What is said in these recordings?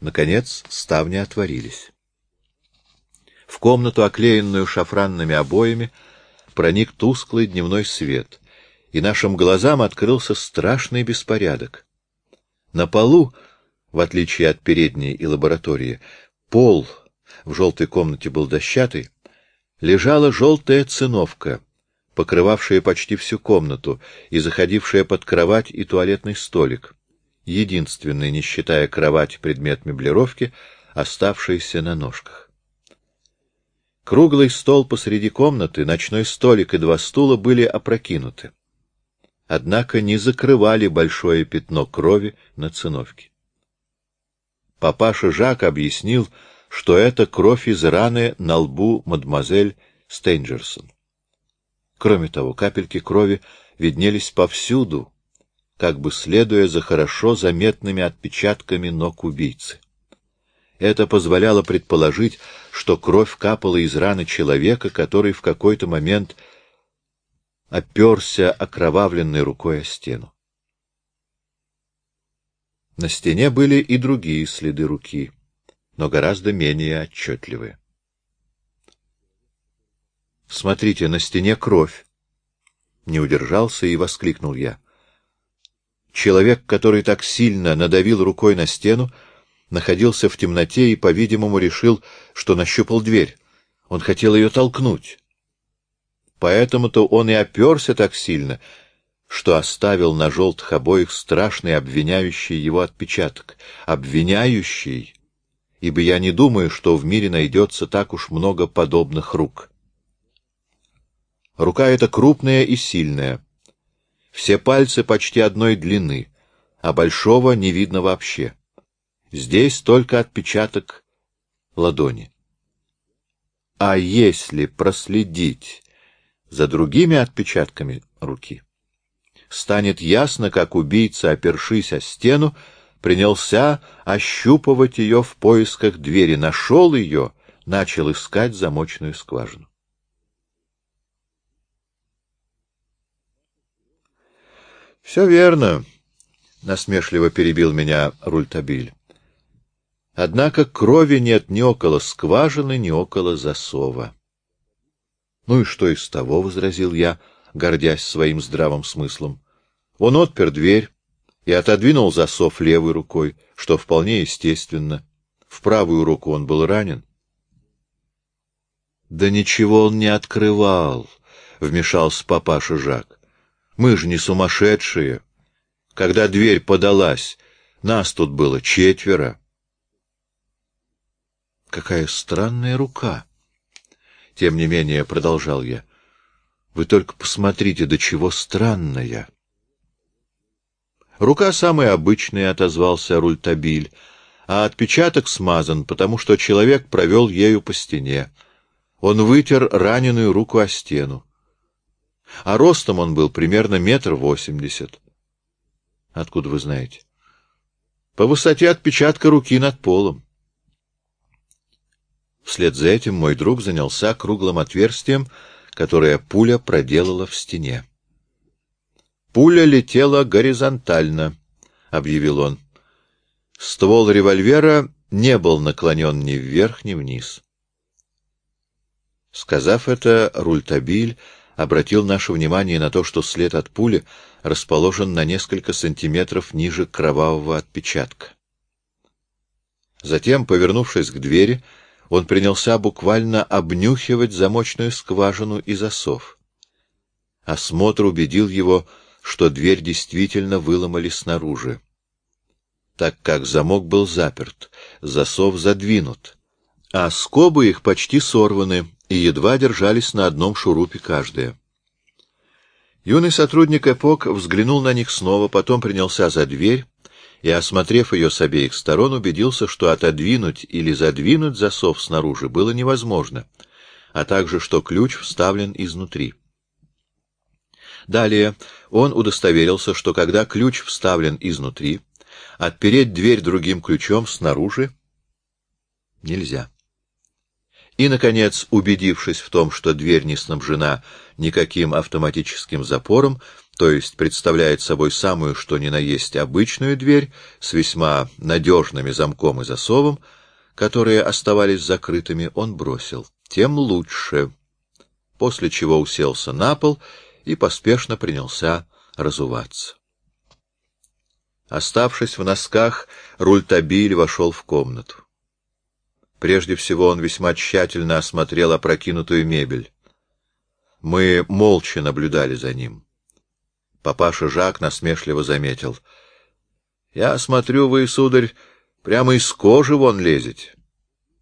Наконец ставни отворились. В комнату, оклеенную шафранными обоями, проник тусклый дневной свет, и нашим глазам открылся страшный беспорядок. На полу, в отличие от передней и лаборатории, пол в желтой комнате был дощатый, лежала желтая циновка, покрывавшая почти всю комнату и заходившая под кровать и туалетный столик, единственный, не считая кровать, предмет меблировки, оставшийся на ножках. Круглый стол посреди комнаты, ночной столик и два стула были опрокинуты. Однако не закрывали большое пятно крови на циновке. Папаша Жак объяснил, что это кровь из раны на лбу мадемуазель Стейнджерсон. Кроме того, капельки крови виднелись повсюду, как бы следуя за хорошо заметными отпечатками ног убийцы. Это позволяло предположить, что кровь капала из раны человека, который в какой-то момент оперся окровавленной рукой о стену. На стене были и другие следы руки, но гораздо менее отчетливые. Смотрите, на стене кровь. Не удержался и воскликнул я. Человек, который так сильно надавил рукой на стену, находился в темноте и, по-видимому, решил, что нащупал дверь. Он хотел ее толкнуть. Поэтому-то он и оперся так сильно, что оставил на желтых обоих страшный обвиняющий его отпечаток. Обвиняющий, ибо я не думаю, что в мире найдется так уж много подобных рук. Рука эта крупная и сильная. Все пальцы почти одной длины, а большого не видно вообще. Здесь только отпечаток ладони. А если проследить за другими отпечатками руки, станет ясно, как убийца, опершись о стену, принялся ощупывать ее в поисках двери, нашел ее, начал искать замочную скважину. — Все верно, — насмешливо перебил меня Рультабиль. Однако крови нет ни около скважины, ни около засова. — Ну и что из того? — возразил я, гордясь своим здравым смыслом. Он отпер дверь и отодвинул засов левой рукой, что вполне естественно. В правую руку он был ранен. — Да ничего он не открывал, — вмешался папаша Жак. Мы же не сумасшедшие. Когда дверь подалась, нас тут было четверо. Какая странная рука. Тем не менее, продолжал я. Вы только посмотрите, до чего странная. Рука самая обычная, отозвался Рультабиль, а отпечаток смазан, потому что человек провел ею по стене. Он вытер раненую руку о стену а ростом он был примерно метр восемьдесят. Откуда вы знаете? По высоте отпечатка руки над полом. Вслед за этим мой друг занялся круглым отверстием, которое пуля проделала в стене. Пуля летела горизонтально, — объявил он. Ствол револьвера не был наклонен ни вверх, ни вниз. Сказав это, Рультабиль обратил наше внимание на то, что след от пули расположен на несколько сантиметров ниже кровавого отпечатка. Затем, повернувшись к двери, он принялся буквально обнюхивать замочную скважину и засов. Осмотр убедил его, что дверь действительно выломали снаружи, так как замок был заперт, засов задвинут, а скобы их почти сорваны, и едва держались на одном шурупе каждая. Юный сотрудник «Эпок» взглянул на них снова, потом принялся за дверь и, осмотрев ее с обеих сторон, убедился, что отодвинуть или задвинуть засов снаружи было невозможно, а также что ключ вставлен изнутри. Далее он удостоверился, что когда ключ вставлен изнутри, отпереть дверь другим ключом снаружи нельзя. И, наконец, убедившись в том, что дверь не снабжена никаким автоматическим запором, то есть представляет собой самую что ни на есть обычную дверь с весьма надежными замком и засовом, которые оставались закрытыми, он бросил. Тем лучше. После чего уселся на пол и поспешно принялся разуваться. Оставшись в носках, Рультабиль вошел в комнату. Прежде всего он весьма тщательно осмотрел опрокинутую мебель. Мы молча наблюдали за ним. Папаша Жак насмешливо заметил. — Я смотрю, вы, сударь, прямо из кожи вон лезете.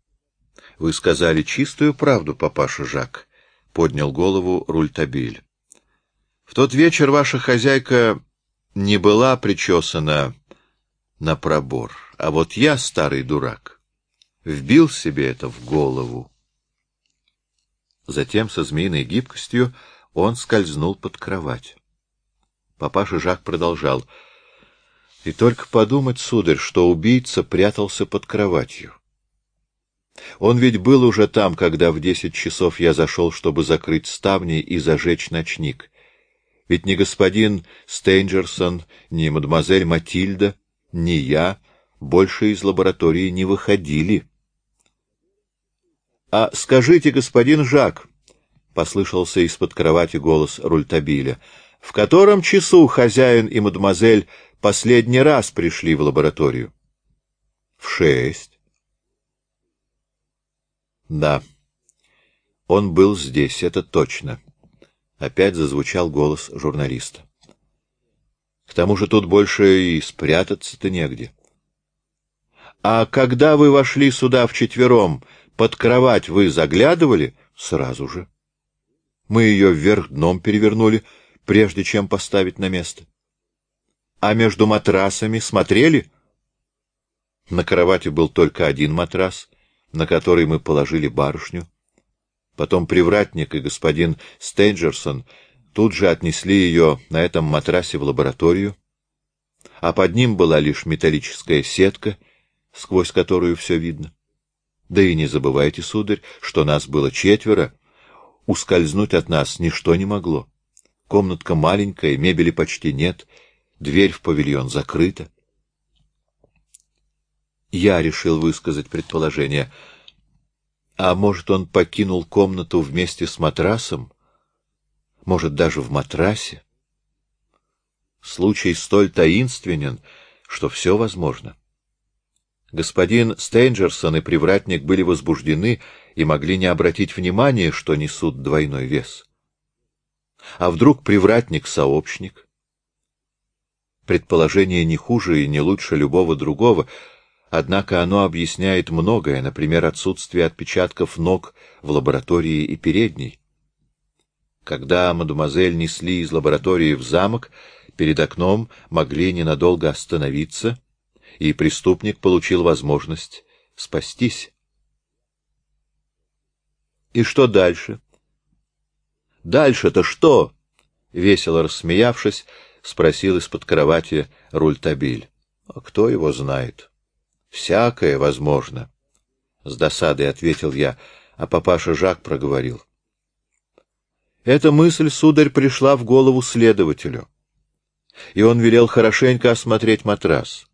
— Вы сказали чистую правду, папаша Жак, — поднял голову Рультабиль. — В тот вечер ваша хозяйка не была причесана на пробор, а вот я, старый дурак, вбил себе это в голову. Затем со змеиной гибкостью он скользнул под кровать. Папаша Жак продолжал. — И только подумать, сударь, что убийца прятался под кроватью. Он ведь был уже там, когда в десять часов я зашел, чтобы закрыть ставни и зажечь ночник. Ведь ни господин Стейнджерсон, ни мадемуазель Матильда, ни я больше из лаборатории не выходили. — А скажите, господин Жак, — послышался из-под кровати голос Рультабиля, — в котором часу хозяин и мадемуазель последний раз пришли в лабораторию? — В шесть. — Да. Он был здесь, это точно. Опять зазвучал голос журналиста. К тому же тут больше и спрятаться-то негде. — А когда вы вошли сюда вчетвером, под кровать вы заглядывали? — Сразу же. Мы ее вверх дном перевернули, — прежде чем поставить на место. А между матрасами смотрели? На кровати был только один матрас, на который мы положили барышню. Потом привратник и господин Стейнджерсон тут же отнесли ее на этом матрасе в лабораторию, а под ним была лишь металлическая сетка, сквозь которую все видно. Да и не забывайте, сударь, что нас было четверо, ускользнуть от нас ничто не могло. Комнатка маленькая, мебели почти нет, дверь в павильон закрыта. Я решил высказать предположение. А может, он покинул комнату вместе с матрасом? Может, даже в матрасе? Случай столь таинственен, что все возможно. Господин Стейнджерсон и привратник были возбуждены и могли не обратить внимания, что несут двойной вес. А вдруг привратник-сообщник? Предположение не хуже и не лучше любого другого, однако оно объясняет многое, например, отсутствие отпечатков ног в лаборатории и передней. Когда мадемуазель несли из лаборатории в замок, перед окном могли ненадолго остановиться, и преступник получил возможность спастись. И что дальше? Дальше-то что? — весело рассмеявшись, спросил из-под кровати Рультабиль. — А кто его знает? — Всякое возможно. С досадой ответил я, а папаша Жак проговорил. Эта мысль, сударь, пришла в голову следователю. И он велел хорошенько осмотреть матрас.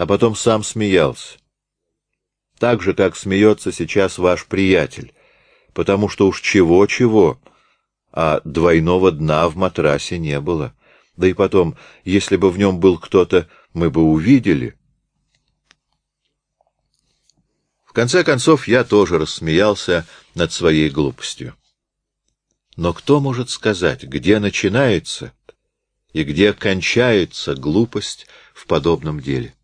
А потом сам смеялся. Так же, как смеется сейчас ваш приятель. Потому что уж чего-чего, а двойного дна в матрасе не было. Да и потом, если бы в нем был кто-то, мы бы увидели. В конце концов, я тоже рассмеялся над своей глупостью. Но кто может сказать, где начинается и где кончается глупость в подобном деле?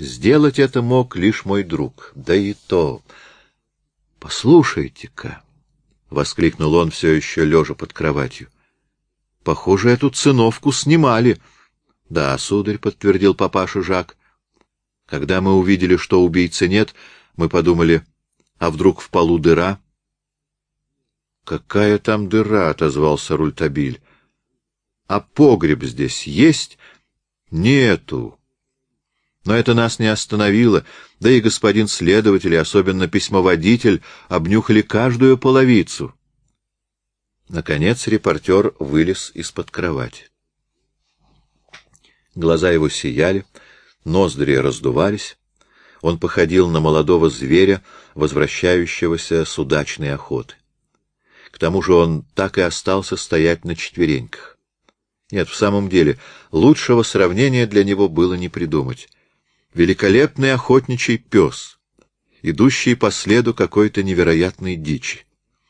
Сделать это мог лишь мой друг, да и то... Послушайте-ка... — воскликнул он, все еще лежа под кроватью. — Похоже, эту циновку снимали. — Да, сударь, — подтвердил папаша Жак. Когда мы увидели, что убийцы нет, мы подумали, а вдруг в полу дыра? — Какая там дыра? — отозвался Рультабиль. — А погреб здесь есть? — Нету. Но это нас не остановило, да и господин следователь, особенно письмоводитель, обнюхали каждую половицу. Наконец репортер вылез из-под кровати. Глаза его сияли, ноздри раздувались. Он походил на молодого зверя, возвращающегося с удачной охоты. К тому же он так и остался стоять на четвереньках. Нет, в самом деле, лучшего сравнения для него было не придумать. Великолепный охотничий пес, идущий по следу какой-то невероятной дичи.